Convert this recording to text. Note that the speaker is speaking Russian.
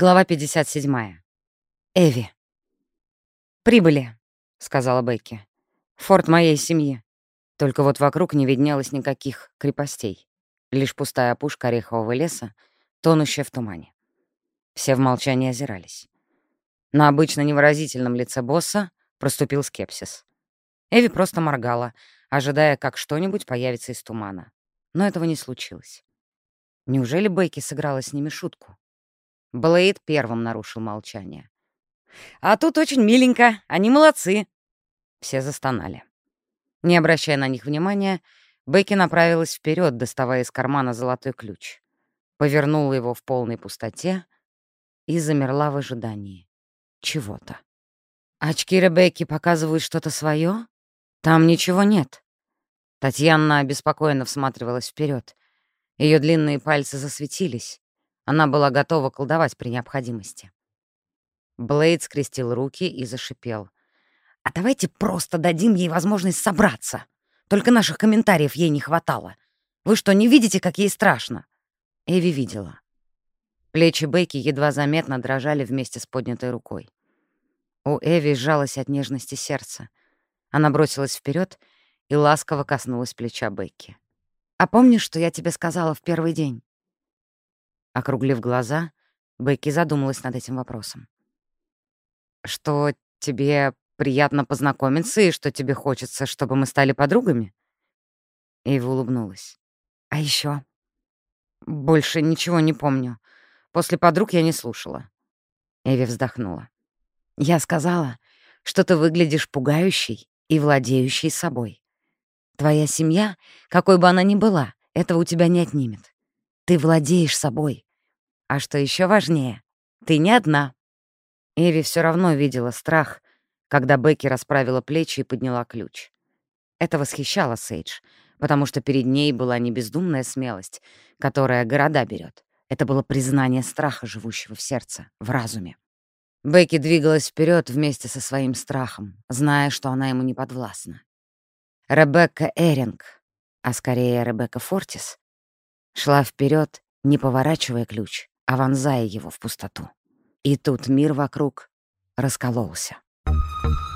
Глава 57. Эви. «Прибыли», — сказала Бекки. «Форт моей семьи. Только вот вокруг не виднелось никаких крепостей. Лишь пустая опушка орехового леса, тонущая в тумане. Все в молчании озирались. На обычно невыразительном лице босса проступил скепсис. Эви просто моргала, ожидая, как что-нибудь появится из тумана. Но этого не случилось. Неужели Бекки сыграла с ними шутку? Блейд первым нарушил молчание. «А тут очень миленько, они молодцы!» Все застонали. Не обращая на них внимания, Бекки направилась вперед, доставая из кармана золотой ключ. Повернула его в полной пустоте и замерла в ожидании чего-то. Очки Ребекки показывают что-то свое? Там ничего нет. Татьяна обеспокоенно всматривалась вперед. Ее длинные пальцы засветились. Она была готова колдовать при необходимости. Блейд скрестил руки и зашипел. «А давайте просто дадим ей возможность собраться. Только наших комментариев ей не хватало. Вы что, не видите, как ей страшно?» Эви видела. Плечи Бейки едва заметно дрожали вместе с поднятой рукой. У Эви сжалось от нежности сердце. Она бросилась вперед и ласково коснулась плеча Бекки. «А помнишь, что я тебе сказала в первый день?» Округлив глаза, Бекки задумалась над этим вопросом. «Что тебе приятно познакомиться и что тебе хочется, чтобы мы стали подругами?» Эйва улыбнулась. «А еще? «Больше ничего не помню. После подруг я не слушала». Эви вздохнула. «Я сказала, что ты выглядишь пугающей и владеющей собой. Твоя семья, какой бы она ни была, этого у тебя не отнимет. Ты владеешь собой. А что еще важнее, ты не одна. Эви все равно видела страх, когда Бекки расправила плечи и подняла ключ. Это восхищало Сейдж, потому что перед ней была не бездумная смелость, которая города берет. Это было признание страха, живущего в сердце, в разуме. Бекки двигалась вперед вместе со своим страхом, зная, что она ему не подвластна. Ребекка Эринг, а скорее Ребекка Фортис, Шла вперед, не поворачивая ключ, а вонзая его в пустоту. И тут мир вокруг раскололся. Thank you.